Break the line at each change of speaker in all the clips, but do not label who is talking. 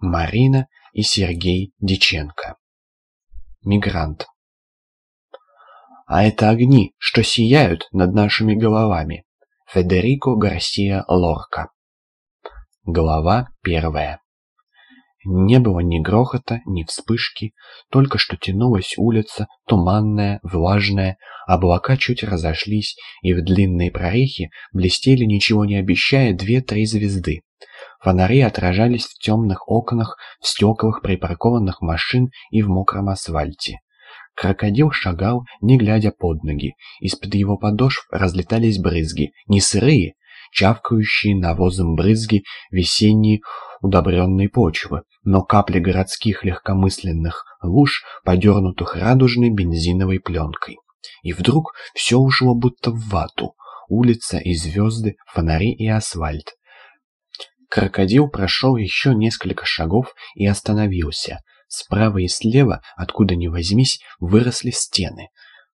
Марина и Сергей Диченко. Мигрант. А это огни, что сияют над нашими головами. Федерико Гарсия Лорка. Глава первая. Не было ни грохота, ни вспышки, только что тянулась улица, туманная, влажная, облака чуть разошлись, и в длинные прорехи блестели, ничего не обещая, две-три звезды. Фонари отражались в темных окнах, в стеклах припаркованных машин и в мокром асфальте. Крокодил шагал, не глядя под ноги. Из-под его подошв разлетались брызги, не сырые, чавкающие навозом брызги весенней удобренной почвы, но капли городских легкомысленных луж, подернутых радужной бензиновой пленкой. И вдруг все ушло будто в вату. Улица и звезды, фонари и асфальт. Крокодил прошел еще несколько шагов и остановился. Справа и слева, откуда ни возьмись, выросли стены.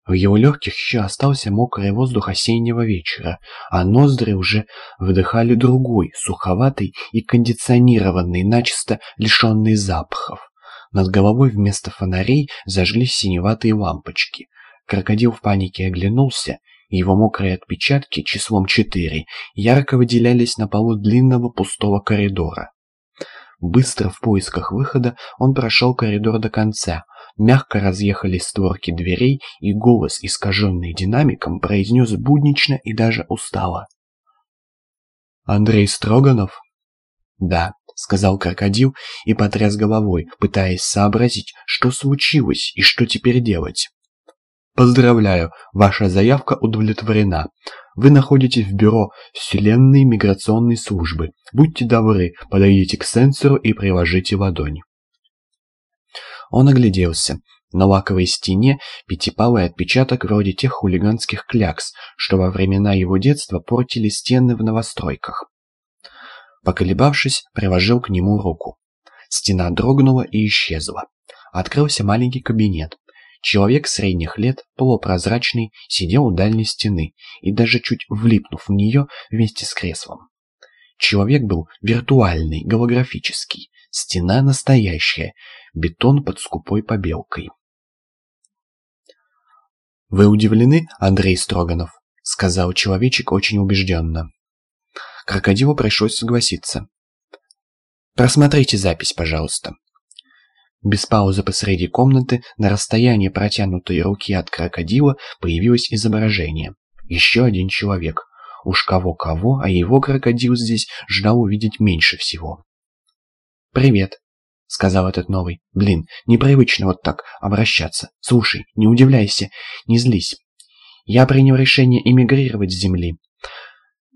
В его легких еще остался мокрый воздух осеннего вечера, а ноздри уже вдыхали другой, суховатый и кондиционированный, начисто лишенный запахов. Над головой вместо фонарей зажглись синеватые лампочки. Крокодил в панике оглянулся его мокрые отпечатки числом четыре ярко выделялись на полу длинного пустого коридора. Быстро в поисках выхода он прошел коридор до конца. Мягко разъехались створки дверей, и голос, искаженный динамиком, произнес буднично и даже устало. «Андрей Строганов?» «Да», — сказал крокодил и потряс головой, пытаясь сообразить, что случилось и что теперь делать. Поздравляю, ваша заявка удовлетворена. Вы находитесь в бюро Вселенной миграционной службы. Будьте добры, подойдите к сенсору и приложите ладонь. Он огляделся. На лаковой стене пятипалый отпечаток вроде тех хулиганских клякс, что во времена его детства портили стены в новостройках. Поколебавшись, приложил к нему руку. Стена дрогнула и исчезла. Открылся маленький кабинет. Человек средних лет, полупрозрачный, сидел у дальней стены и даже чуть влипнув в нее вместе с креслом. Человек был виртуальный, голографический, стена настоящая, бетон под скупой побелкой. «Вы удивлены, Андрей Строганов?» — сказал человечек очень убежденно. Крокодилу пришлось согласиться. «Просмотрите запись, пожалуйста». Без паузы посреди комнаты, на расстоянии протянутой руки от крокодила, появилось изображение. Еще один человек. Уж кого-кого, а его крокодил здесь ждал увидеть меньше всего. «Привет», — сказал этот новый. «Блин, непривычно вот так обращаться. Слушай, не удивляйся, не злись. Я принял решение эмигрировать с Земли.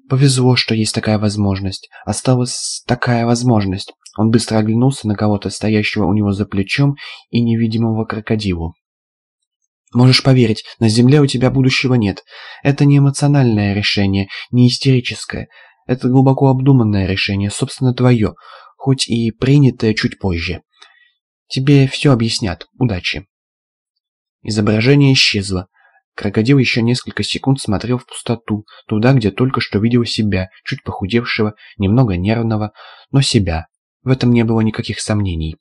Повезло, что есть такая возможность. Осталась такая возможность. Он быстро оглянулся на кого-то, стоящего у него за плечом, и невидимого крокодилу. «Можешь поверить, на Земле у тебя будущего нет. Это не эмоциональное решение, не истерическое. Это глубоко обдуманное решение, собственно, твое, хоть и принятое чуть позже. Тебе все объяснят. Удачи». Изображение исчезло. Крокодил еще несколько секунд смотрел в пустоту, туда, где только что видел себя, чуть похудевшего, немного нервного, но себя, в этом не было никаких сомнений.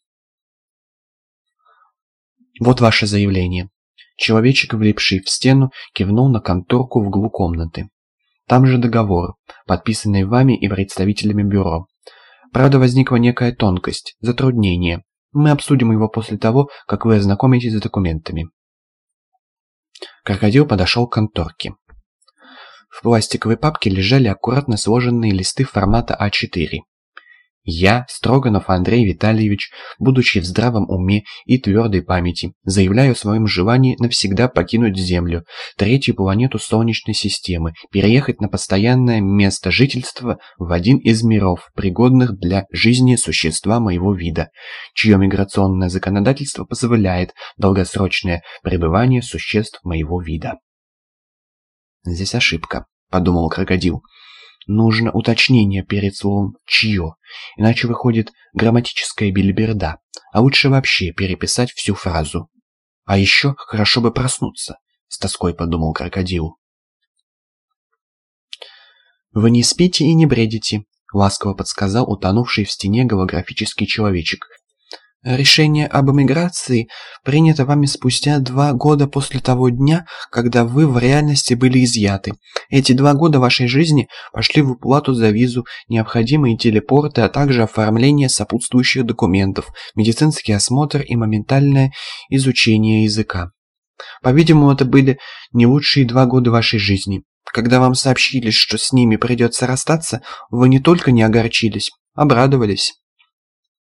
«Вот ваше заявление». Человечек, влипший в стену, кивнул на конторку в углу комнаты. «Там же договор, подписанный вами и представителями бюро. Правда, возникла некая тонкость, затруднение. Мы обсудим его после того, как вы ознакомитесь с документами». Крокодил подошел к конторке. В пластиковой папке лежали аккуратно сложенные листы формата А4. Я, Строганов Андрей Витальевич, будучи в здравом уме и твердой памяти, заявляю о своем желании навсегда покинуть Землю, третью планету Солнечной системы, переехать на постоянное место жительства в один из миров, пригодных для жизни существа моего вида, чье миграционное законодательство позволяет долгосрочное пребывание существ моего вида. Здесь ошибка, подумал крокодил. Нужно уточнение перед словом «чье», иначе выходит грамматическая бильберда, а лучше вообще переписать всю фразу. А еще хорошо бы проснуться, с тоской подумал крокодил. Вы не спите и не бредите. — ласково подсказал утонувший в стене голографический человечек. Решение об эмиграции принято вами спустя два года после того дня, когда вы в реальности были изъяты. Эти два года вашей жизни пошли в уплату за визу, необходимые телепорты, а также оформление сопутствующих документов, медицинский осмотр и моментальное изучение языка. По-видимому, это были не лучшие два года вашей жизни. Когда вам сообщили, что с ними придется расстаться, вы не только не огорчились, обрадовались.